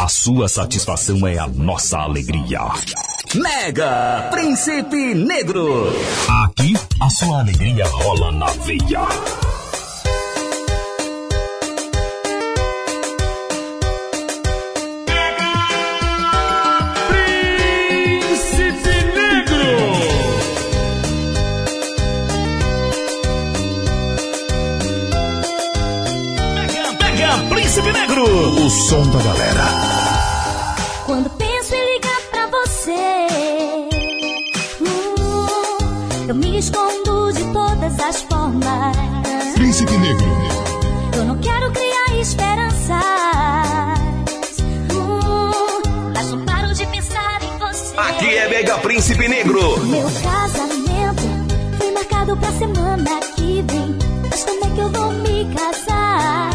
A sua satisfação é a nossa alegria. Mega Príncipe Negro. Aqui a sua alegria rola na veia. O som da galera. Quando penso em ligar pra você, hum, eu me escondo de todas as formas. Príncipe Negro. Eu não quero criar esperanças. Hum, mas não paro de pensar em você. Aqui é Mega Príncipe Negro. Meu casamento foi marcado pra semana que vem. Mas como é que eu vou me casar?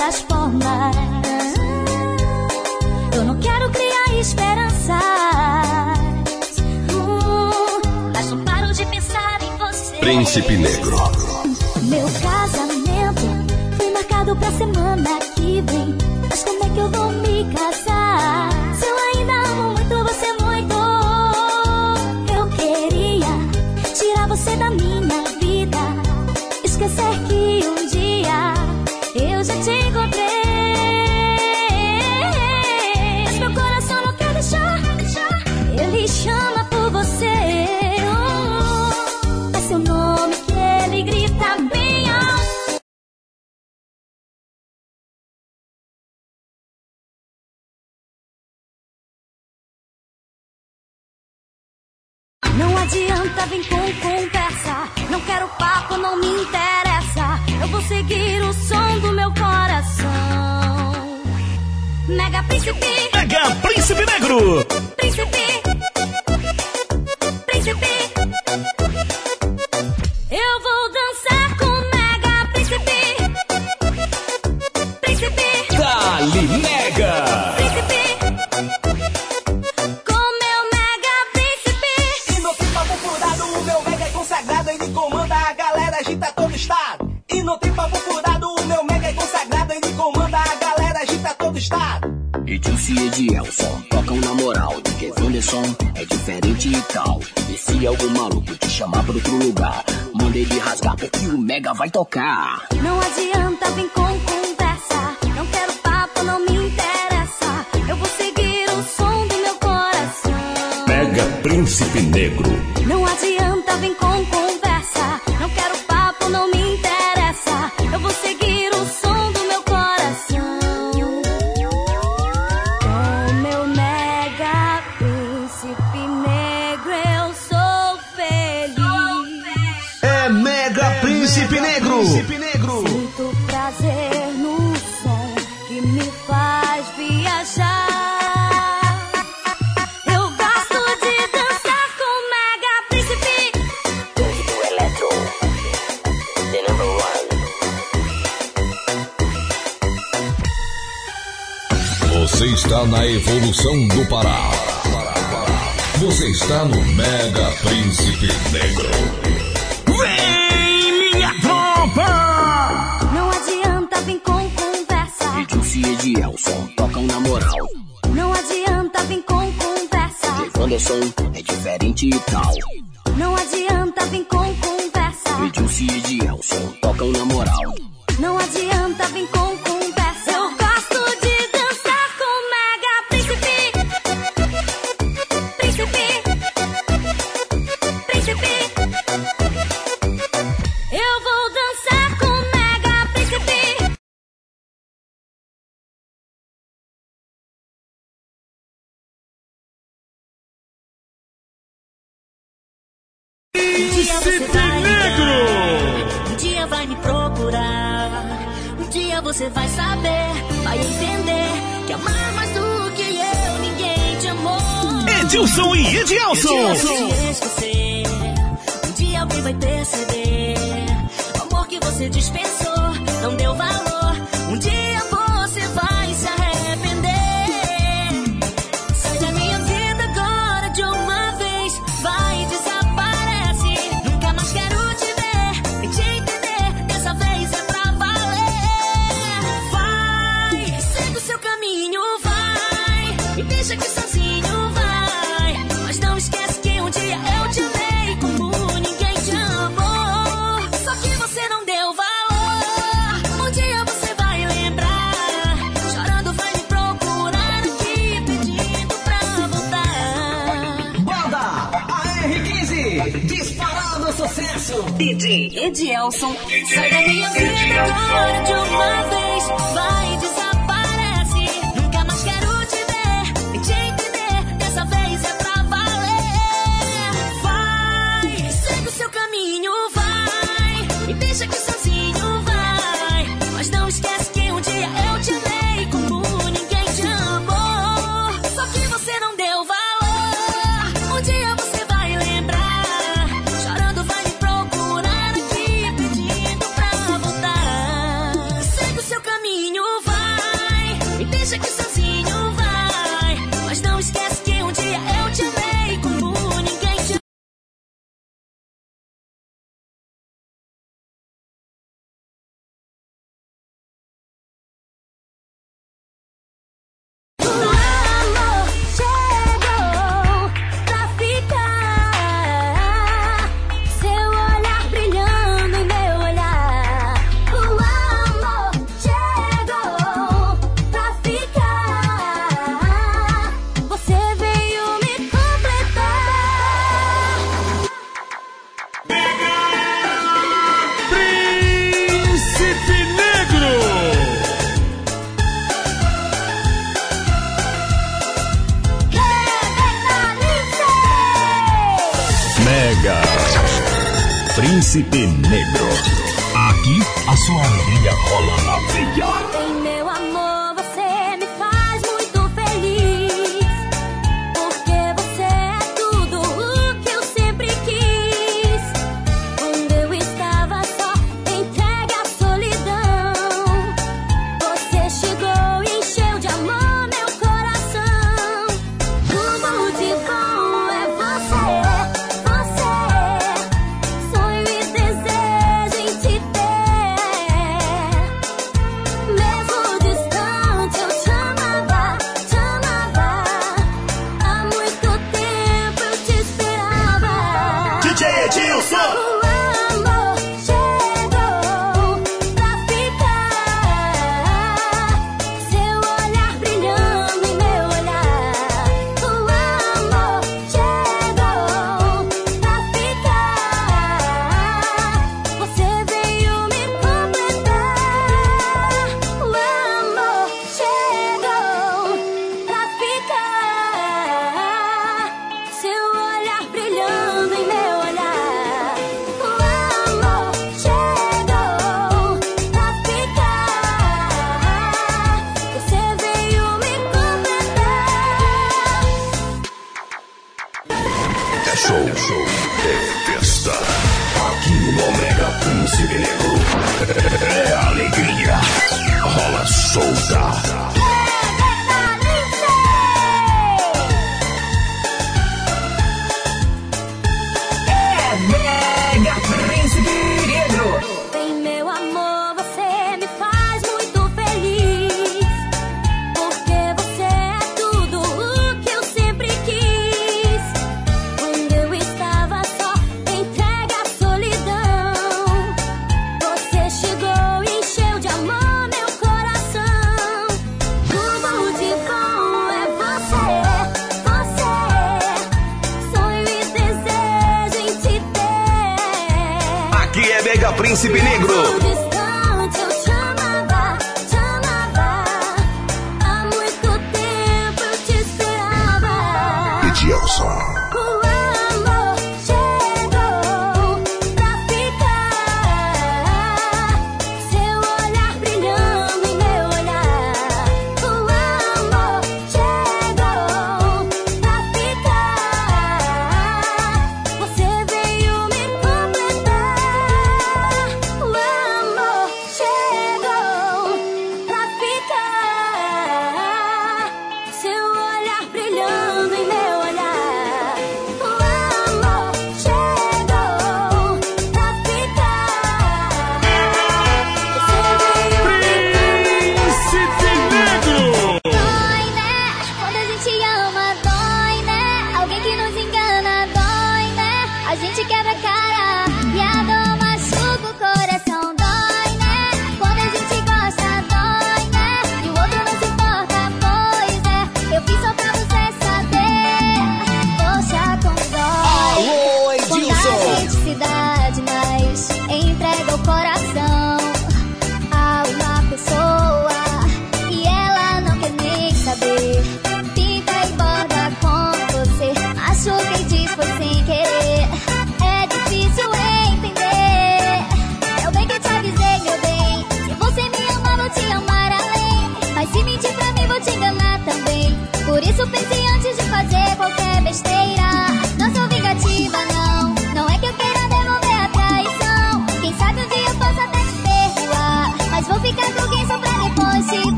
As formas. Eu não quero criar esperanças, hum, mas não paro de pensar em você. Príncipe Negro. Mega Príncipe, Mega Príncipe Negro. Edilson e Edielson tocam na moral de que Wanderson é diferente e tal. E se algum maluco te chamar pra outro lugar, manda ele rasgar porque o Mega vai tocar. Não adianta vir com conversa. Não quero papo, não me interessa. Eu vou seguir o som do meu coração. Mega Príncipe Negro. Não adianta vir com conversa. Na evolução do Pará. Você está no Mega Príncipe Negro. Vem, minha tropa! Não adianta vir com conversa. Edilson e Edielson tocam na moral. Não adianta vir com conversa. De Wanderson é diferente e tal. Não adianta Príncipe Negro! Um dia vai me procurar. Um dia você vai saber, vai entender que amar mais do que eu, ninguém te amou. Edilson e Edilson! Um dia alguém vai perceber. O amor que você dispensou não deu valor. Edilson. Edielson. Sai da minha vida de uma vez, vai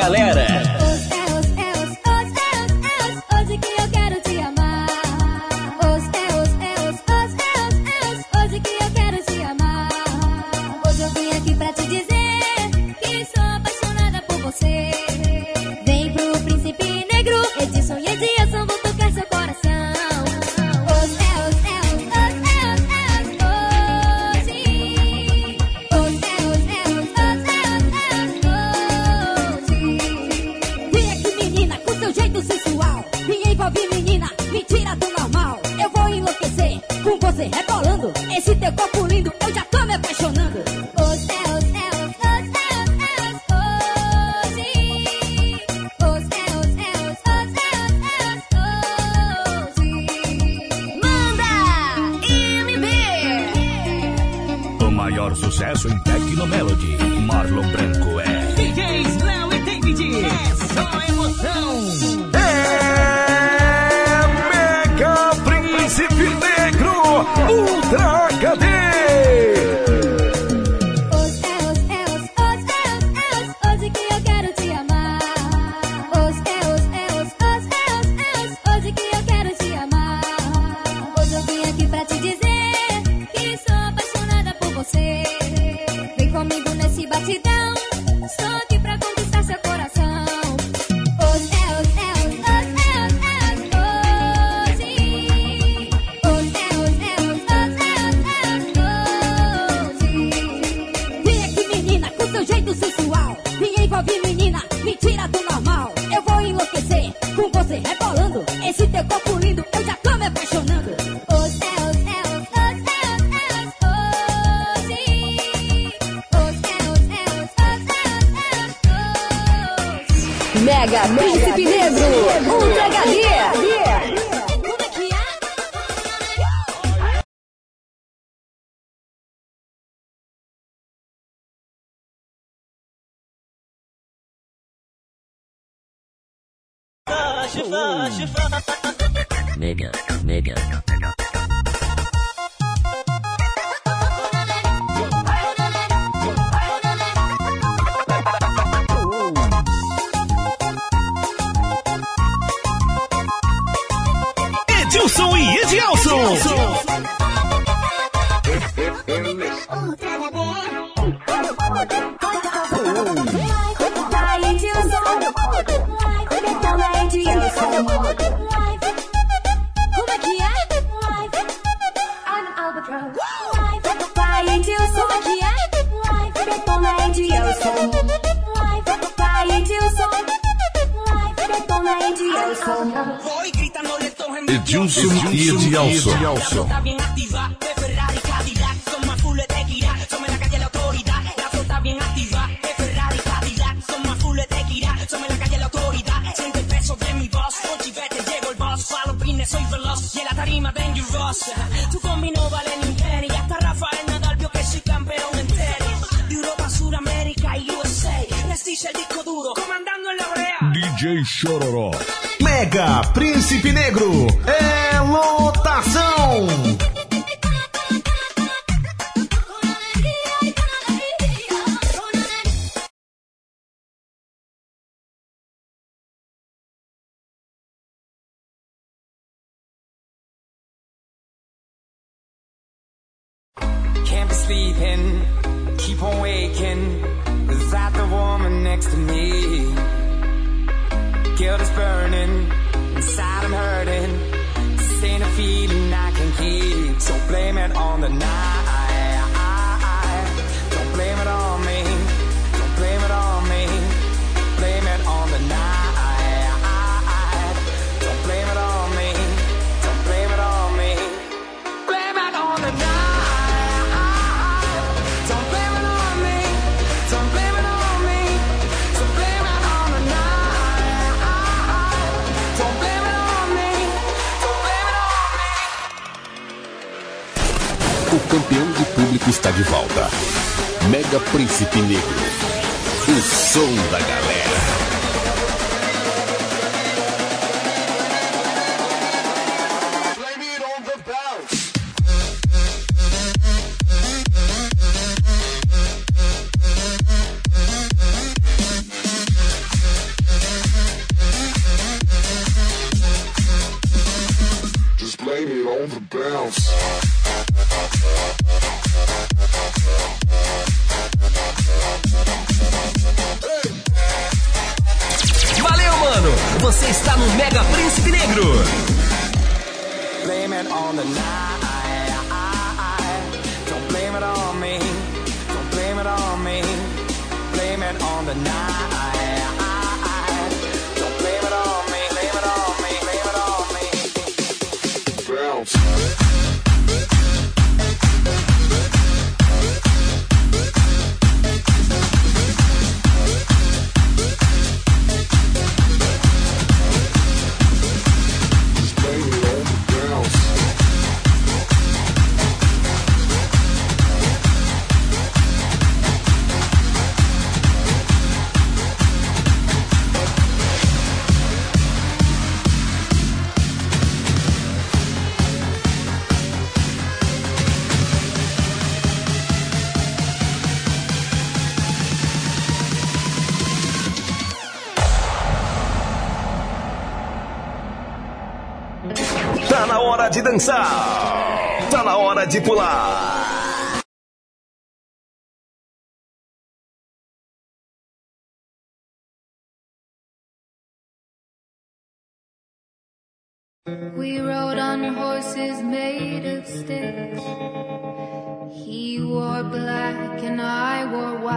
galera. chifra, chifra. Nega, tá, tá, tá. nega. Edilson e Edilson. Edilson. Edilson. E Edilson. Edilson. Chororó. Mega Príncipe Negro é lotação! volta. Mega Príncipe Negro. O som da galera.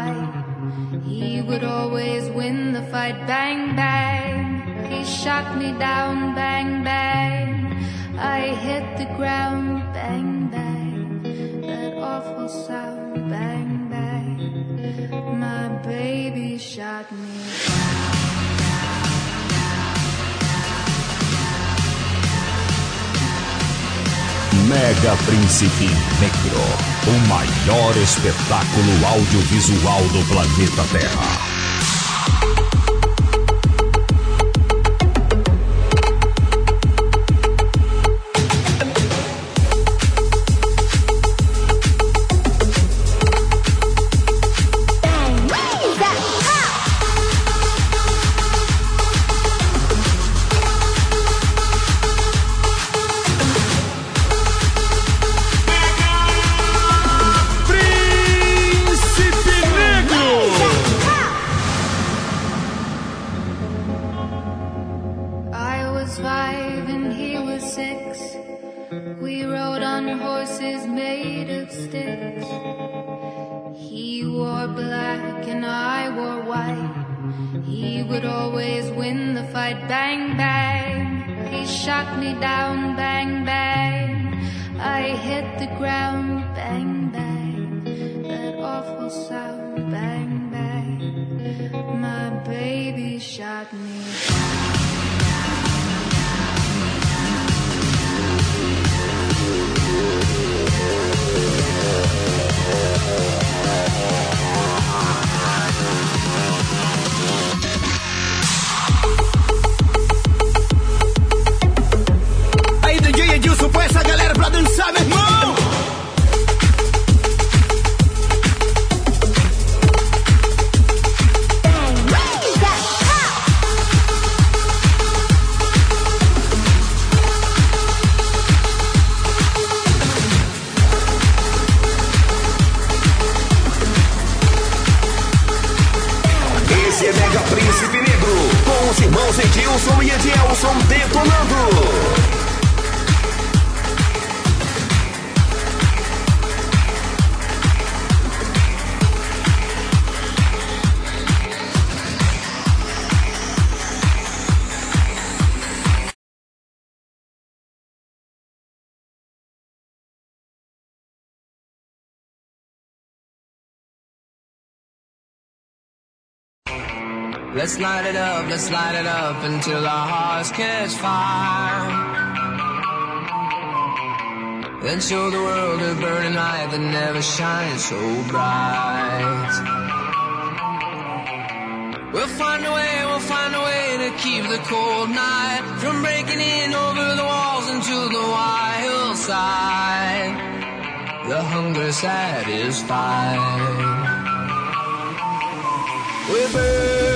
fight. He would always win the fight. Bang, bang. He shot me down. Bang, bang. I hit the ground. Bang, bang. That awful sound. Bang, bang. My baby shot me down. Mega Principe Negro. O maior espetáculo audiovisual do planeta Terra. MC é Mega Príncipe Negro, com os irmãos Edilson e Edielson detonando. Let's light it up, let's light it up until our hearts catch fire. Then show the world a burning light that never shines so bright. We'll find a way, we'll find a way to keep the cold night from breaking in over the walls into the wild side. The hunger satisfied. We burn.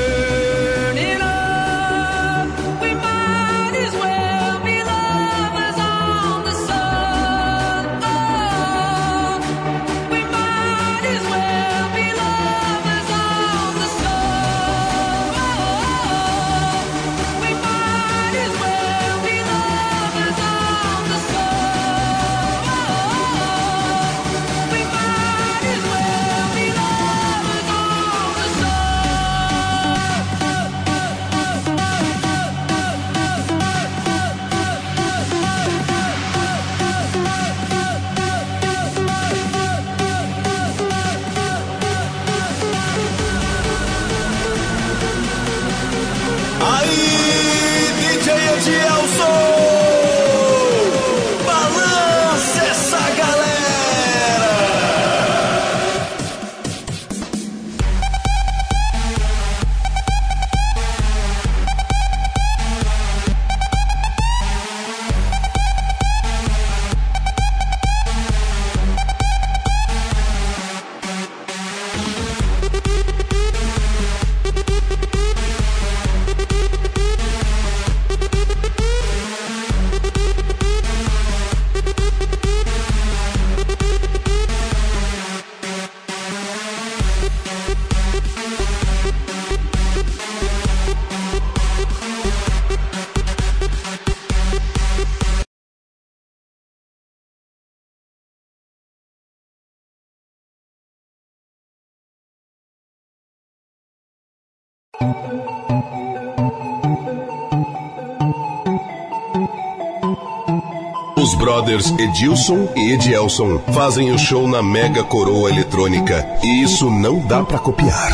Os brothers Edilson e Edielson fazem o show na Mega Coroa Eletrônica e isso não dá para copiar.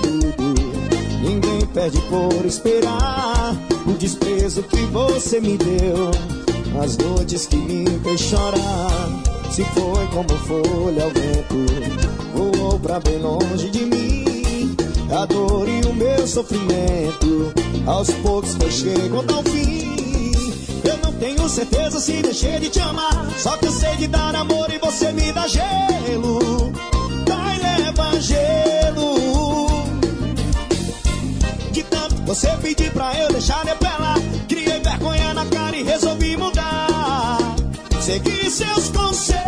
tudo. Ninguém perde por esperar o desprezo que você me deu. As noites que me fez chorar, se foi como folha ao vento, voou pra bem longe de mim. A dor e o meu sofrimento, aos poucos foi chegando ao fim. Eu não tenho certeza se deixei de te amar, só que eu sei de dar amor e você me dá gelo. Você pedir pra eu deixar de apelar. Criei vergonha na cara e resolvi mudar. Segui seus conselhos.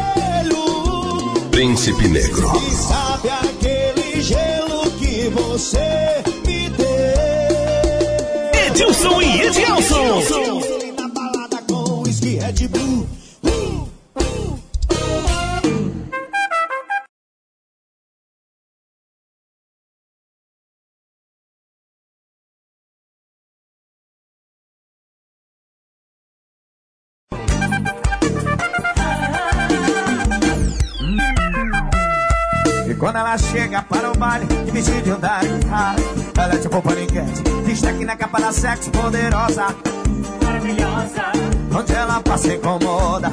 Príncipe Negro. E sabe aquele gelo que você me deu? Edilson e Edilson. Chega para o baile e me de andar cara, ela é tipo paniquete, destaque na capa da sexo poderosa, Maravilhosa, onde ela passa incomoda.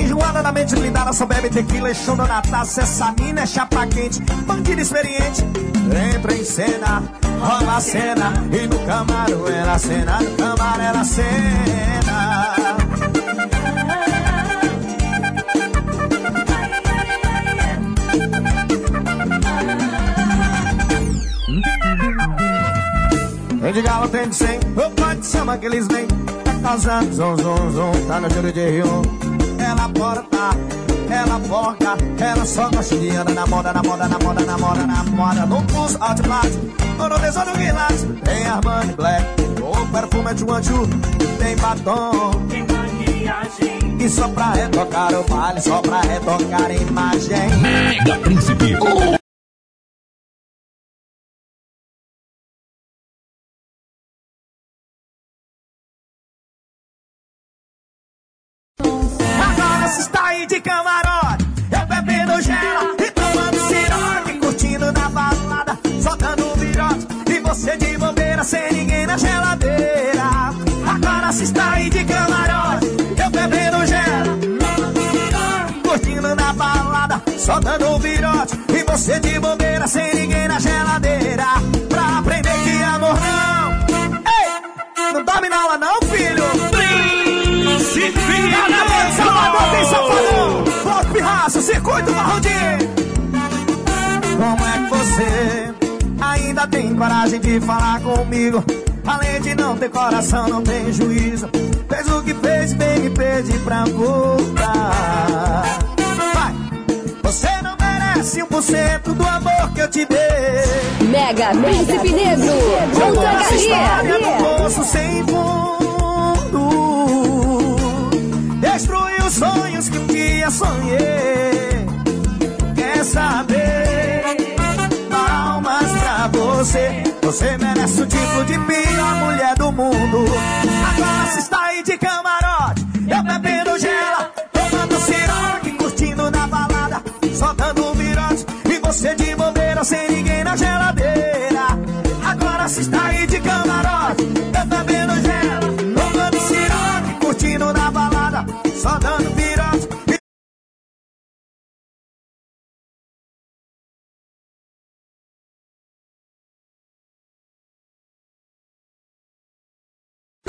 Enjoada da mente blindada, só bebe tequila e chora na taça. Essa mina é chapa quente, bandida experiente. Entra em cena, rola a cena. E no camarão era cena, no camarão era cena. Tem de galo, tem de cem, o pai de samba que eles vêm. Tá causando zum, zum, zum, tá no júri de Rio. Ela porta, ela porca, ela só gosta de andar na moda, na moda, na moda, na moda, na moda. No pulso, outplat, no no tesouro guilás. Tem Armani Black, o perfume é de one two. Tem batom, tem maquiagem. e só pra retocar o baile, só pra retocar a imagem. Mega Príncipe. Agora de falar comigo? Além de não ter coração, não tem juízo. Fez o que fez, bem me pede pra voltar. Vai! Você não merece um por cento do amor que eu te dei. Mega Príncipe Negro. Junto a Essa história do poço sem fundo Destruiu os sonhos que um dia sonhei Quer saber? Palmas pra você Você merece o título de pior mulher do mundo. Agora se está aí de camarote Eu bebendo gela Tomando siroque Curtindo na balada Soltando virote E você de bobeira Sem ninguém na geladeira. Agora se está aí de camarote Eu bebendo gela Tomando siroque Curtindo na balada Só dando virote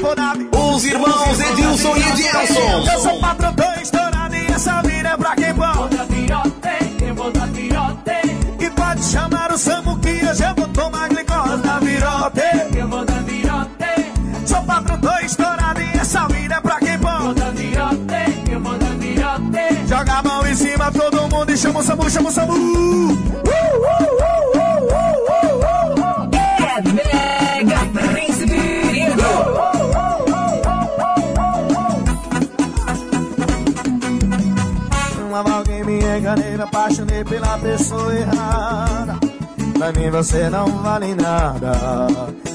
Os irmãos Edilson e Edielson. Eu sou patrão, tô estourado E essa vida é pra quem pode Vou dar virote, eu vou dar virote. E pode chamar o Samu que hoje eu vou tomar glicose da virote Eu vou dar virote, Sou patrão, tô estourado E essa vida é pra quem vou pode dar virote, eu vou dar virote. Joga a mão em cima todo mundo E chama o Samu, chama o Samu pela pessoa errada. Pra mim você não vale nada.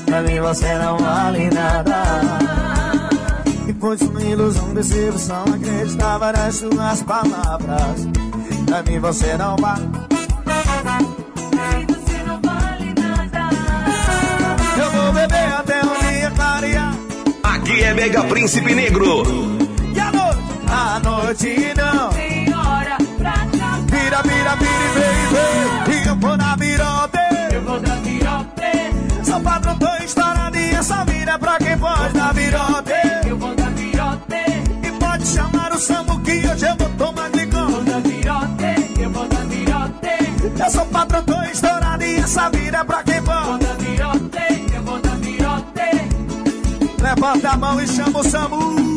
Pra mim você não vale nada. E foi uma ilusão, decepção. Acreditava nas suas palavras. Pra mim você não vale. Você não vale nada. Eu vou beber até o dia clarear. Aqui é Mega Príncipe Negro. E a noite? A noite não. E vem, vem. E eu vou na virote. Eu vou dar virote. Sou patrão, tô estourado e essa vida é pra quem pode dar virote. Eu vou dar virote. E pode chamar o Samu que hoje eu vou tomar de Vou conta. dar virote. Eu vou dar virote. Eu sou patrão, tô estourado e essa vida é pra quem Vou pode. dar virote. Eu vou dar virote. Levanta a mão e chama o Samu.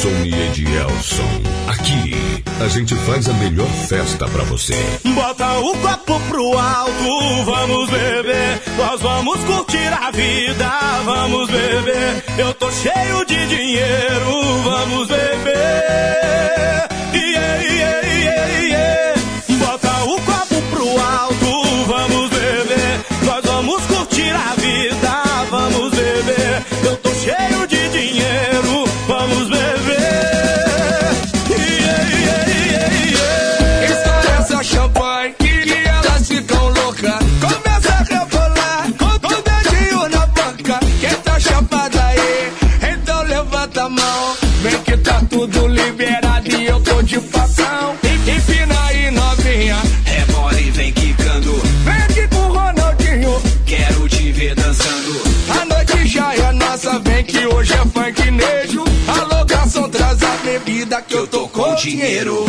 Edilson e Edielson. Aqui, a gente faz a melhor festa pra você. Bota o copo pro alto, vamos beber. Nós vamos curtir a vida, vamos beber. Eu tô cheio de dinheiro, vamos beber. Yeah, dinheiro.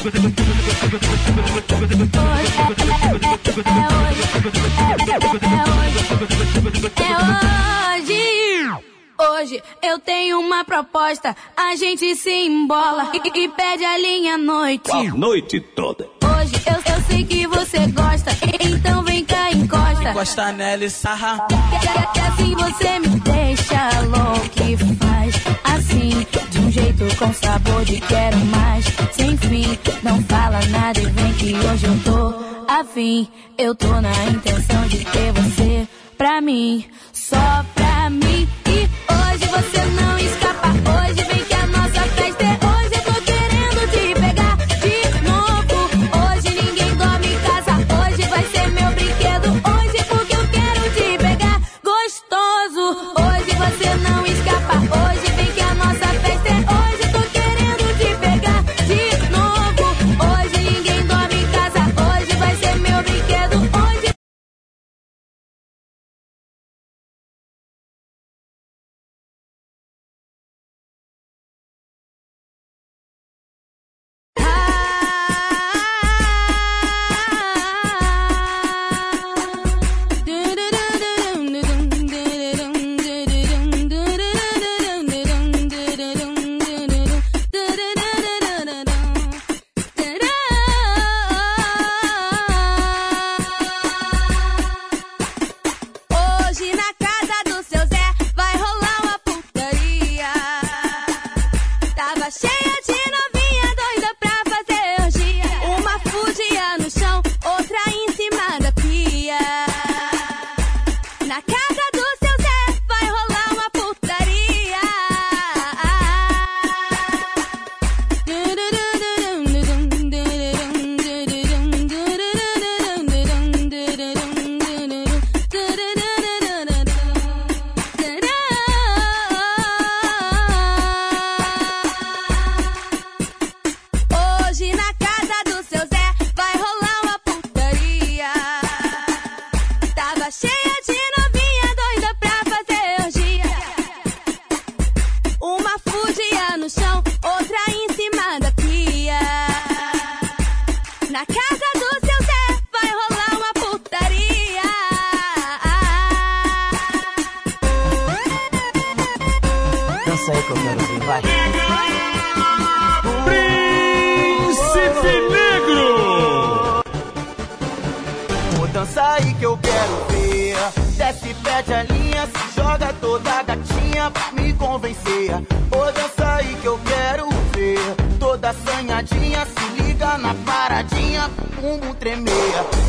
É hoje. Hoje eu tenho uma proposta. A gente se embola e, e pede a linha à noite. A noite toda. Hoje eu só sei que você gosta. Então vem cá, encosta. Encosta nela e sarra. Que, que assim você me deixa louco e faz assim, de um jeito com sabor de quero mais, sem fim. Não fala nada e vem que hoje eu tô afim. Eu tô na intenção de ter você pra mim, só pra mim. Hoje você não escapa. Hoje vem que a nossa festa é hoje.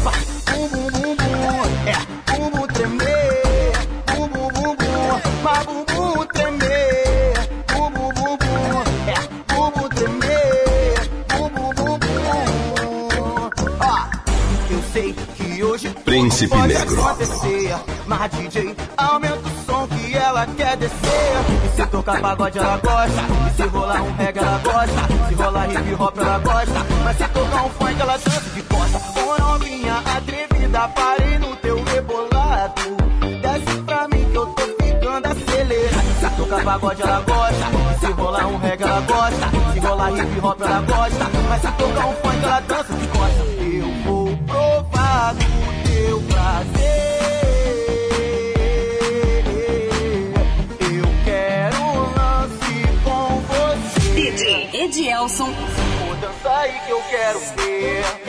Vai, bumbum, bumbum, é, bumbum tremer. Bumbum, bumbum, mas bumbum tremer. Bumbum, bumbum, é, bumbum tremer. Bumbum, bumbum. Ó, eu sei que hoje Príncipe pode Negro. acontecer, mas DJ aumenta o som que ela quer descer. E se tocar pagode ela gosta, e se rolar um reggae ela gosta, se rolar hip hop ela gosta, mas se tocar um funk ela dança de costa. Novinha atrevida, parei no teu rebolado, desce pra mim que eu tô ficando acelerado. Se tocar pagode ela gosta, se rolar um reggae ela gosta, se rolar hip hop ela gosta, mas se tocar um funk ela dança de costa. Eu vou provar do teu prazer. Eu quero lance com você. DJ Edielson. Vou dançar aí que eu quero ver.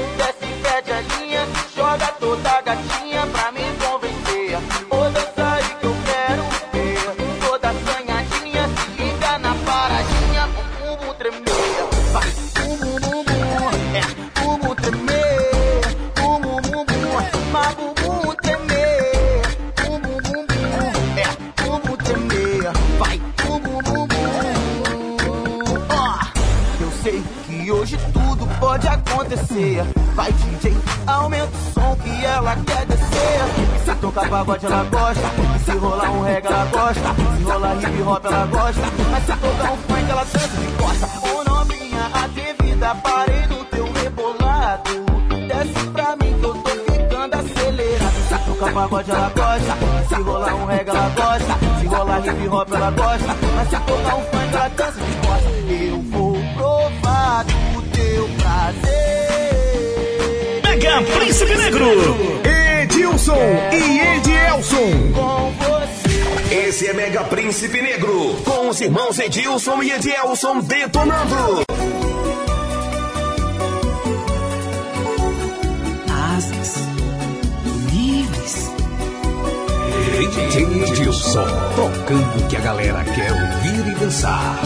Toda tocar pagode, ela gosta. Se rolar um reggae, ela gosta. Se rolar hip hop, ela gosta. Mas se tocar um funk, ela dança de costa. Ô, novinha atrevida, parei no teu rebolado. Desce pra mim que eu tô ficando acelerado. Se tocar pagode, ela gosta. Se rolar um reggae, ela gosta. Se rolar hip hop, ela gosta. Mas se tocar um funk, ela dança de costa. Eu vou provar do teu prazer. Mega Príncipe Negro. Edilson e Edielson. Com você. Esse é Mega Príncipe Negro. Com os irmãos Edilson e Edielson detonando. Asas livres. Edilson. Tocando o que a galera quer ouvir e dançar.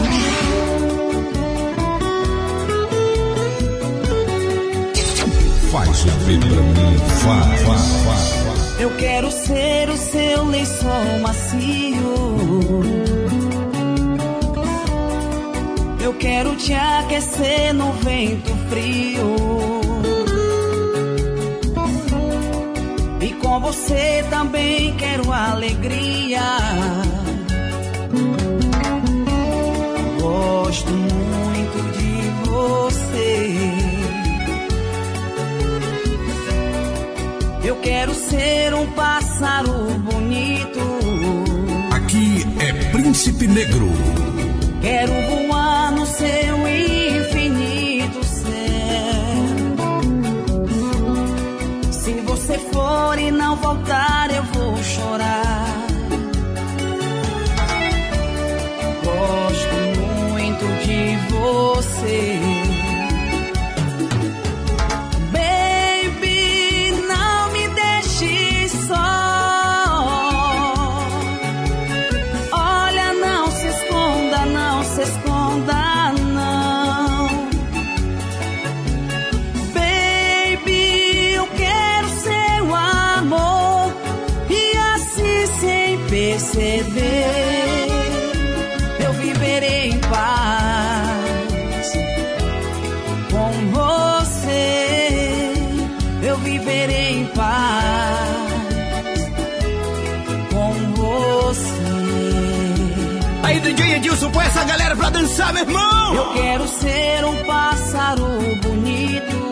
Faz o B pra mim, faz, faz, faz. Eu quero ser o seu lençol macio. Eu quero te aquecer no vento frio. E com você também quero alegria. Gosto muito Eu quero ser um pássaro bonito. Aqui é Príncipe Negro. Quero voar no seu infinito céu. Se você for e não voltar, eu vou chorar. Gosto muito de você. Perceber eu viverei em paz com você. Eu viverei em paz com você. Aí, DJ Edilson, põe essa galera pra dançar, meu irmão! Eu quero ser um pássaro bonito.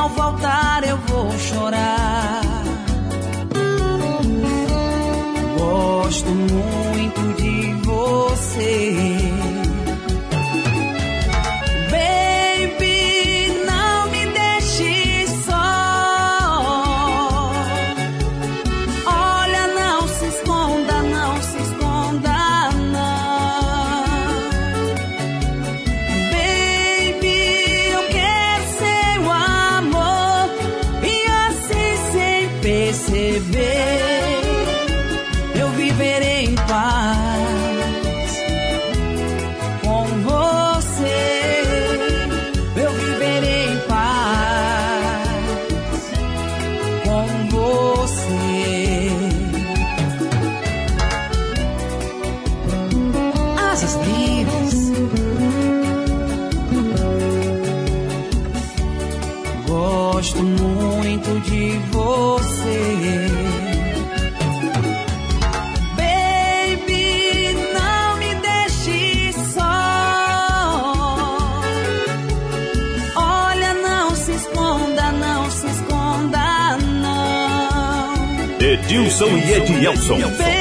não voltar, eu vou chorar. Gosto muito de você. Edilson e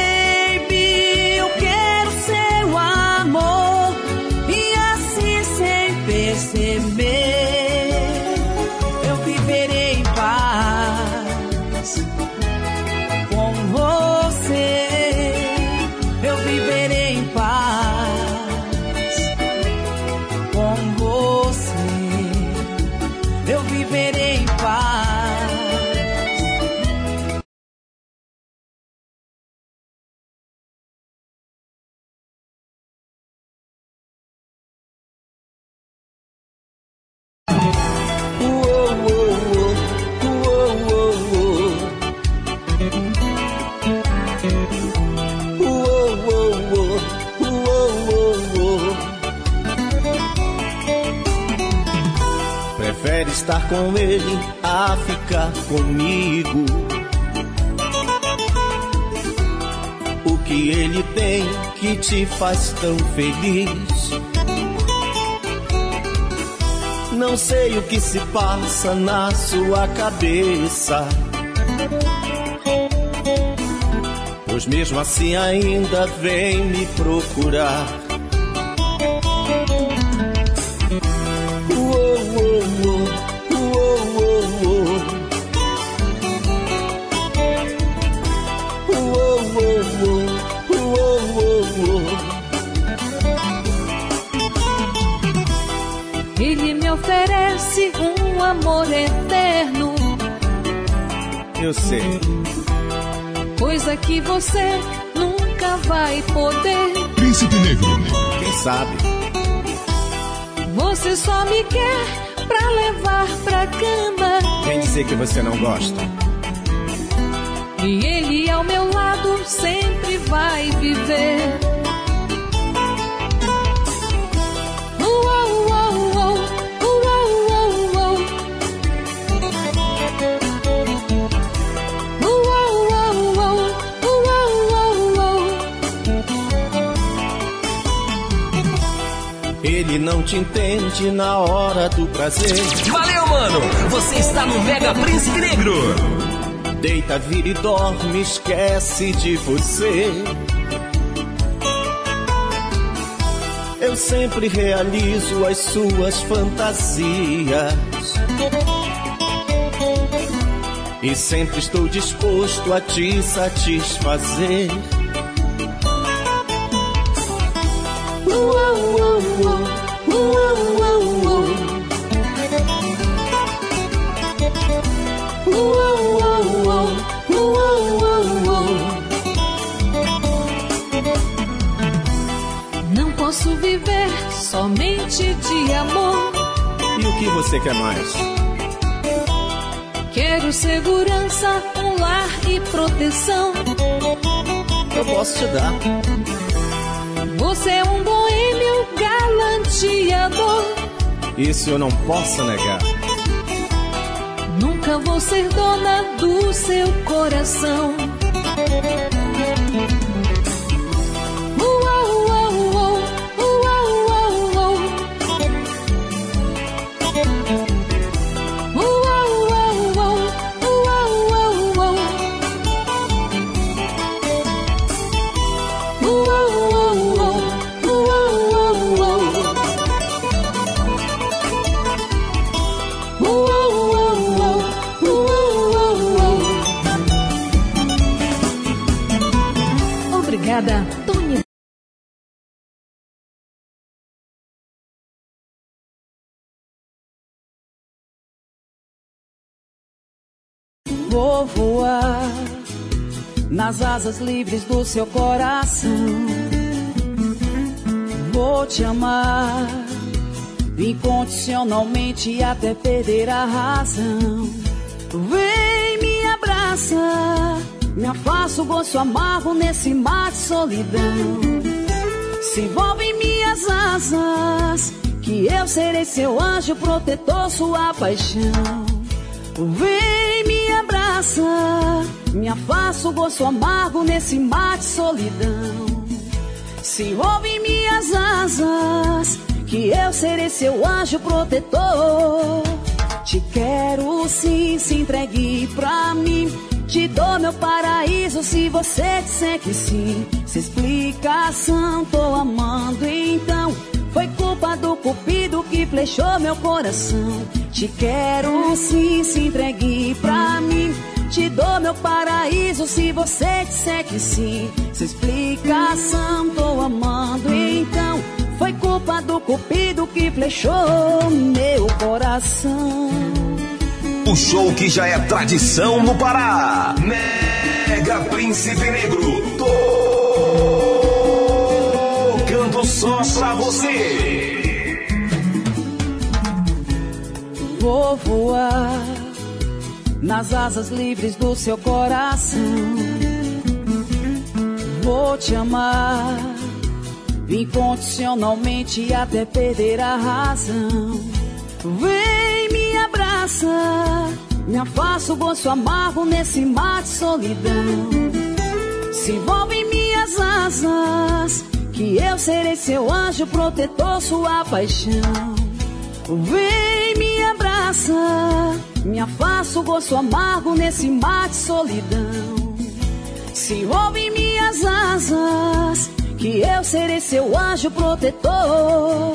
ele a ficar comigo. O que ele tem que te faz tão feliz? Não sei o que se passa na sua cabeça. Pois mesmo assim ainda vem me procurar. Amor eterno, Eu sei. coisa que você nunca vai poder. Príncipe Negro. Quem sabe? Você só me quer pra levar pra cama. Vem dizer que você não gosta. E ele ao meu lado sempre vai viver. Não te entende na hora do prazer. Valeu, mano! Você está no Mega Príncipe Negro! Deita, vira e dorme, esquece de você. Eu sempre realizo as suas fantasias. E sempre estou disposto a te satisfazer. Uou, uou, uou, uou, que você quer mais? Quero segurança, um lar e proteção. Eu posso te dar. Você é um boêmio galanteador. Isso eu não posso negar. Nunca vou ser dona do seu coração. Nas asas livres do seu coração. Vou te amar incondicionalmente até perder a razão. Vem, me abraça, me afasta o gosto amargo nesse mar de solidão. Se envolve em minhas asas, que eu serei seu anjo protetor, sua paixão. Vem, me abraça, me afasta o gosto amargo nesse mar de solidão. Se em minhas asas, que eu serei seu anjo protetor. Te quero sim, se entregue pra mim. Te dou meu paraíso se você disser que sim. Se explicação, tô amando então. Foi culpa do cupido que flechou meu coração. Te quero sim, se entregue pra mim. Te dou meu paraíso se você disser que sim. Se explicação, tô amando então. Foi culpa do cupido que flechou meu coração. O show que já é tradição no Pará. Mega Príncipe Negro. Tocando só pra você. Vou voar nas asas livres do seu coração. Vou te amar incondicionalmente até perder a razão. Vem, me abraça, me afasta o gosto amargo nesse mar de solidão. Se envolve em minhas asas, que eu serei seu anjo protetor, sua paixão. Vem, me abraça, me afasta o gosto amargo nesse mar de solidão. Se em minhas asas, que eu serei seu anjo protetor.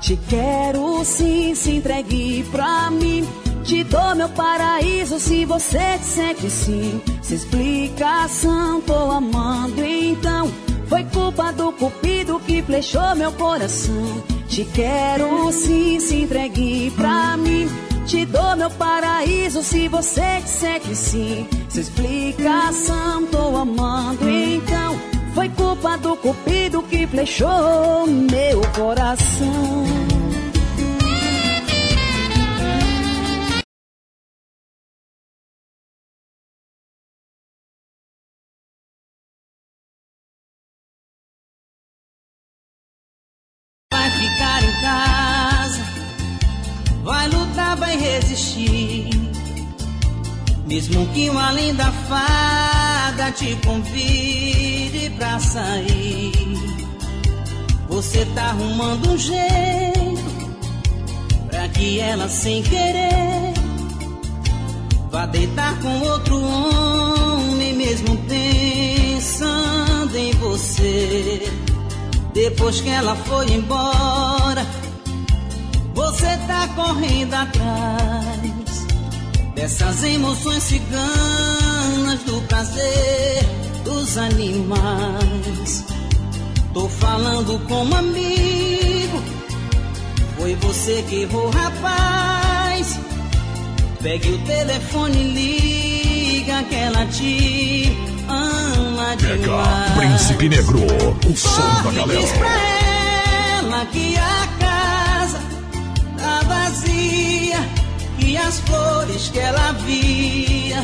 Te quero sim, se entregue pra mim. Te dou meu paraíso se você disser que sim. Se explicação, tô amando então. Foi culpa do cupido que flechou meu coração. Te quero sim, se entregue pra mim. Te dou meu paraíso se você disser que sim. Se explicação, tô amando então. Foi culpa do cupido que flechou meu coração. Mesmo que uma linda fada te convide pra sair, você tá arrumando um jeito pra que ela sem querer vá deitar com outro homem, mesmo pensando em você. Depois que ela foi embora, você tá correndo atrás dessas emoções ciganas do prazer dos animais. Tô falando como amigo, foi você que errou, rapaz. Pegue o telefone e liga que ela te ama Mega demais. Príncipe Negro, o som da galera. diz pra ela que as flores que ela via.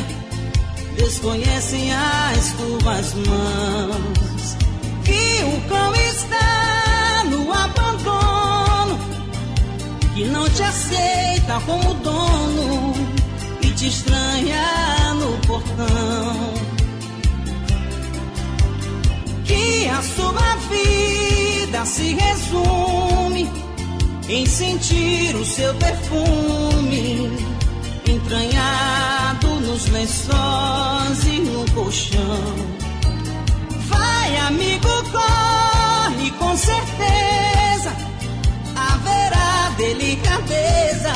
Desconhecem as tuas mãos. Que o cão está no abandono, que não te aceita como dono e te estranha no portão. Que a sua vida se resume em sentir o seu perfume entranhado nos lençóis e no colchão. Vai, amigo, corre, com certeza haverá delicadeza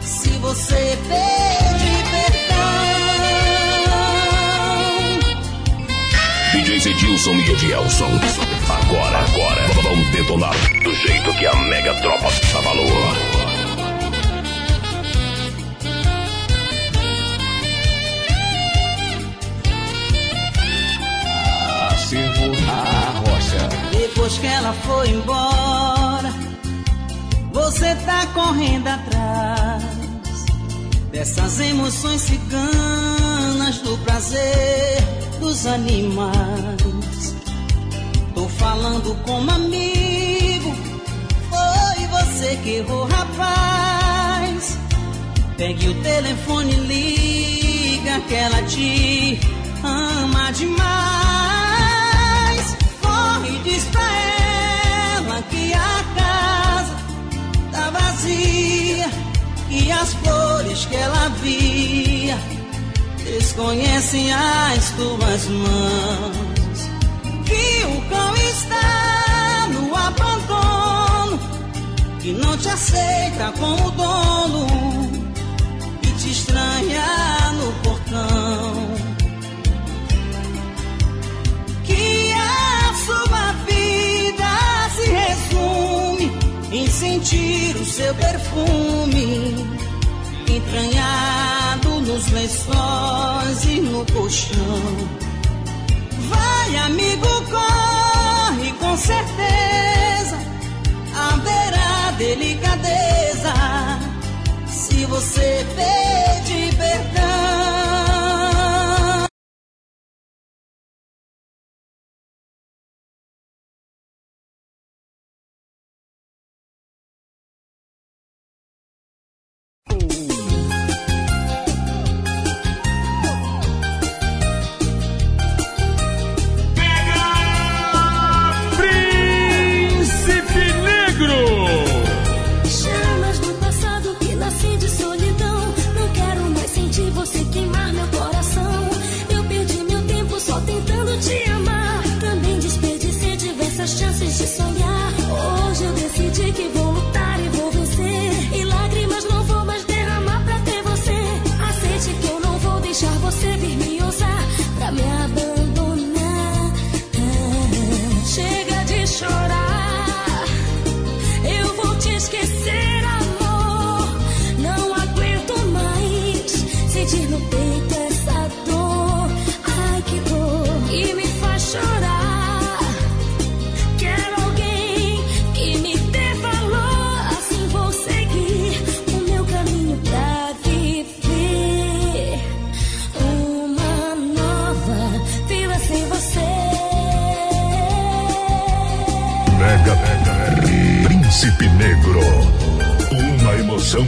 se você pedir perdão. DJs Edilson e Edielson. Agora, agora, vão detonar do jeito que a mega tropa dá valor. que ela foi embora, você tá correndo atrás dessas emoções ciganas do prazer dos animais. Tô falando como amigo, foi você que errou, rapaz. Pegue o telefone liga que ela te ama demais. Diz pra ela que a casa tá vazia e as flores que ela via desconhecem as tuas mãos. Que o cão está no abandono, que não te aceita como dono e te estranha no portão. Sentir o seu perfume entranhado nos lençóis e no colchão. Vai, amigo, corre com certeza. Haverá delicadeza se você pedir perdão.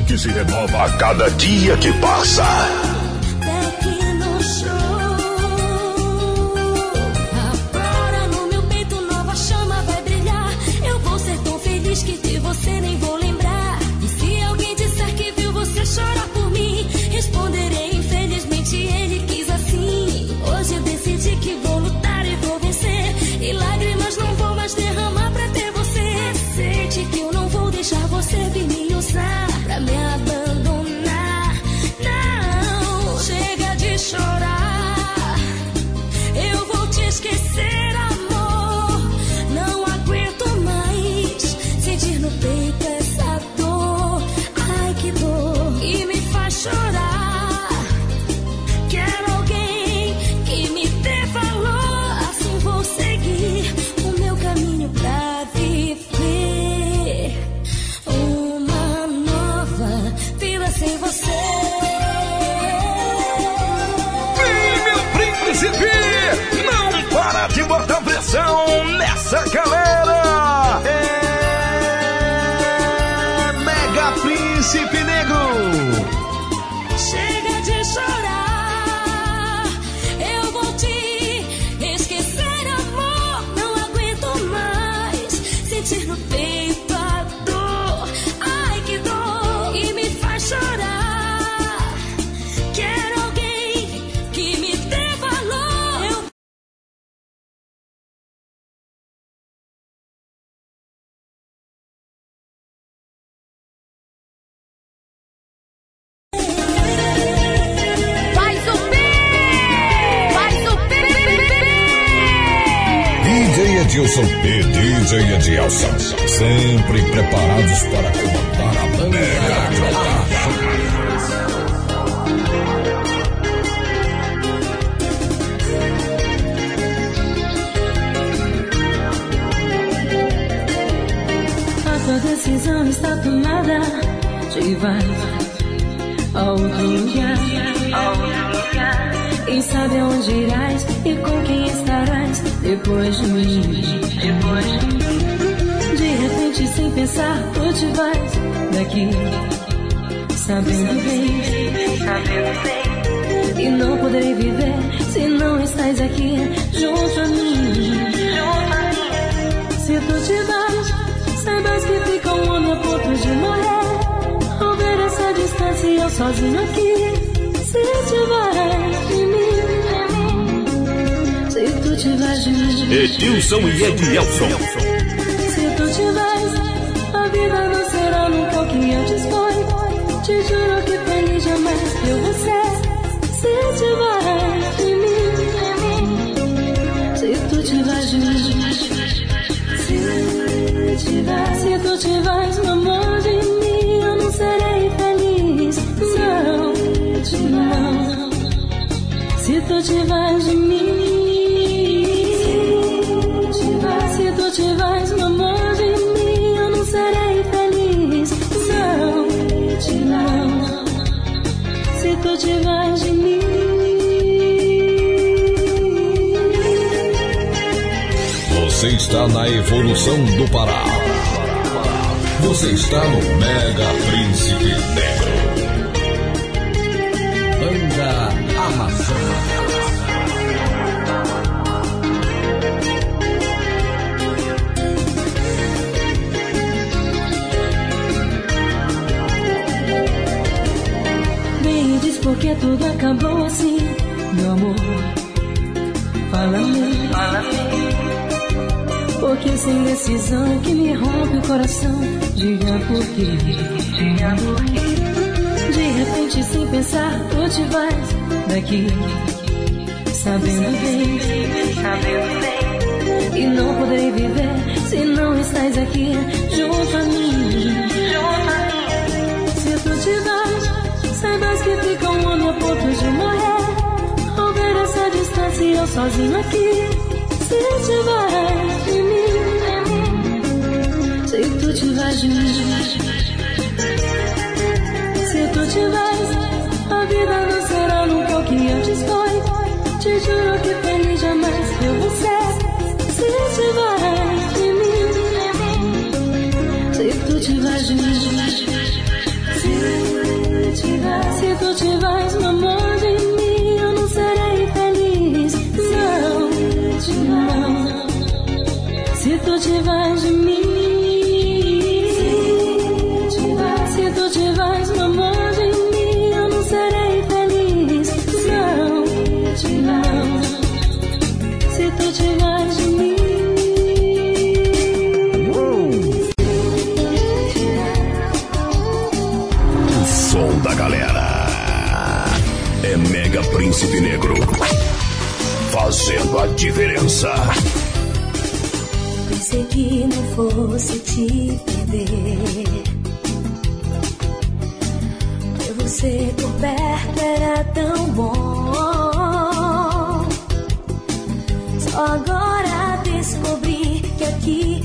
Que se renova a cada dia que passa. Edilson e DJ Edilson, sempre preparados para comandar a mega A Sua decisão está tomada. Te vai. A outro lugar, lugar E sabe aonde irás e com quem estarás depois de mim. Depois de repente, sem pensar, tu te vais daqui, sabendo bem, sabendo bem. E não poderei viver se não estás aqui junto a mim. Se tu te vais, saibas que fica um homem a ponto de morrer. Ao ver essa distância eu sozinho aqui. Se te vais de mim, te. Edilson e Edielson. Se tu te vais, a vida não será nunca o que antes foi. Te juro que feliz jamais eu vou ser. Se te vais de mim, se tu te vais de mim. Se te vais, se tu te vais, amor de mim, eu não serei feliz. Não, não. Se tu te vais de mim. Você está na evolução do Pará. Você está no Mega Príncipe. Que tudo acabou assim, meu amor. Fala-me, fala-me. Porque sem decisão que me rompe o coração. Diga por quê, diga por quê. De repente, sem pensar, tu te vais daqui. Sabendo bem, sabendo bem. E não poderei viver se não estás aqui junto a mim. Saibas que fica um homem a ponto de morrer. Ao ver essa distância e eu sozinho aqui. Se vais de mim, se tu vais de mim, se tu vais, a vida não será nunca o que antes foi. Te juro que feliz jamais eu vou ser. Se vais de mim, se tu vais de mim, se tu vais, meu amor de mim, eu não serei feliz. Não, não. Se tu vais de mim, se tu vais, meu amor de mim, eu não serei feliz. Não, não. Se tu te Príncipe Negro. Fazendo a diferença. Pensei que não fosse te perder. Ter você por perto era tão bom. Só agora descobri que aqui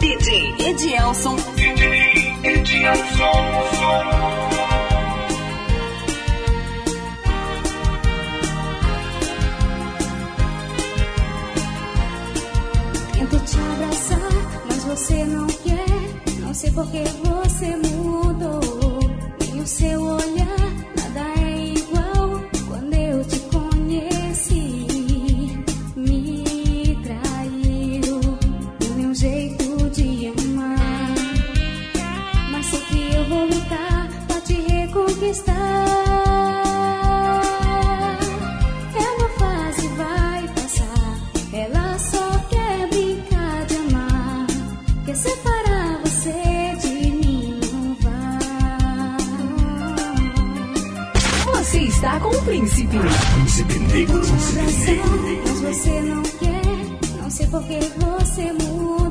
DJ Edielson. DJ Edielson. te abraçar, mas você não quer. Não sei porque você mudou. Nem o seu olhar. príncipe. Príncipe negro. Você não quer, não sei por que você muda.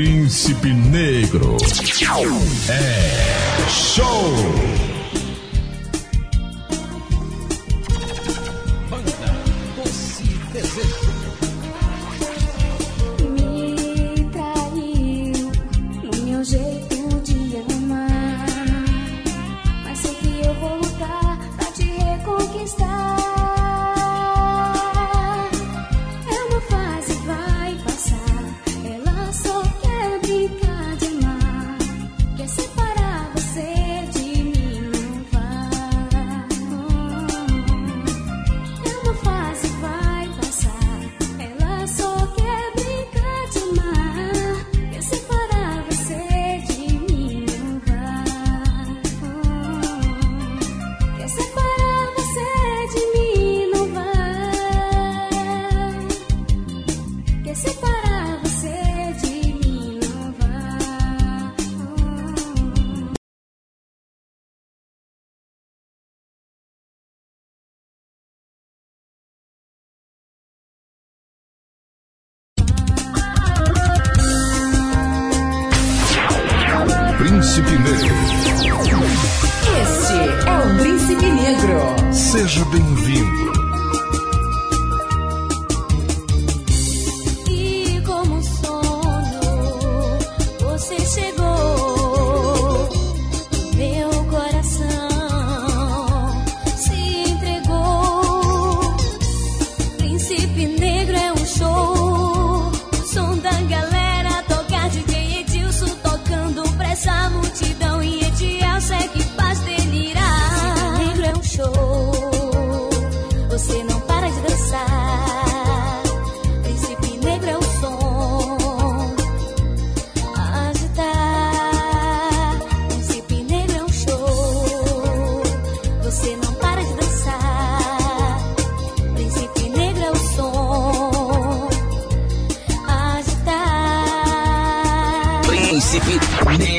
Príncipe Negro. É show!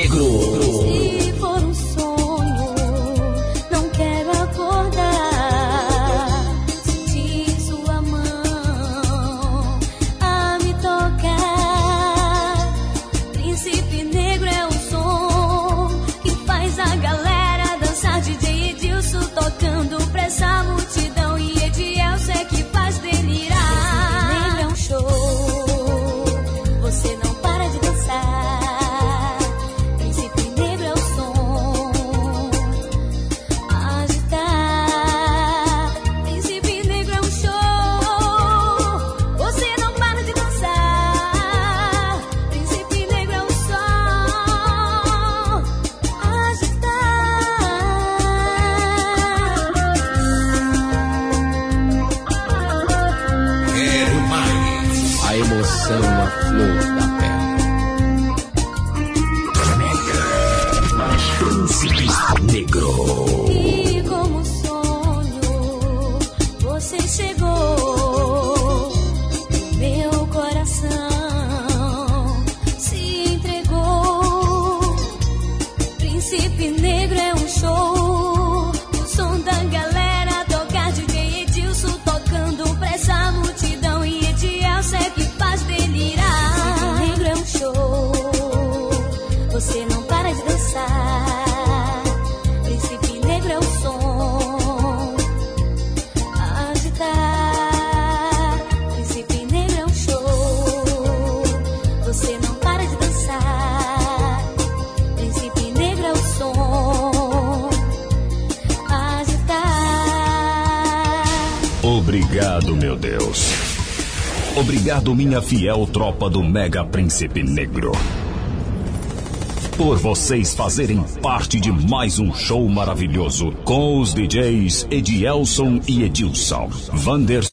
negro. Minha fiel tropa do Mega Príncipe Negro. Por vocês fazerem parte de mais um show maravilhoso com os DJs Edielson e Edilson, Vander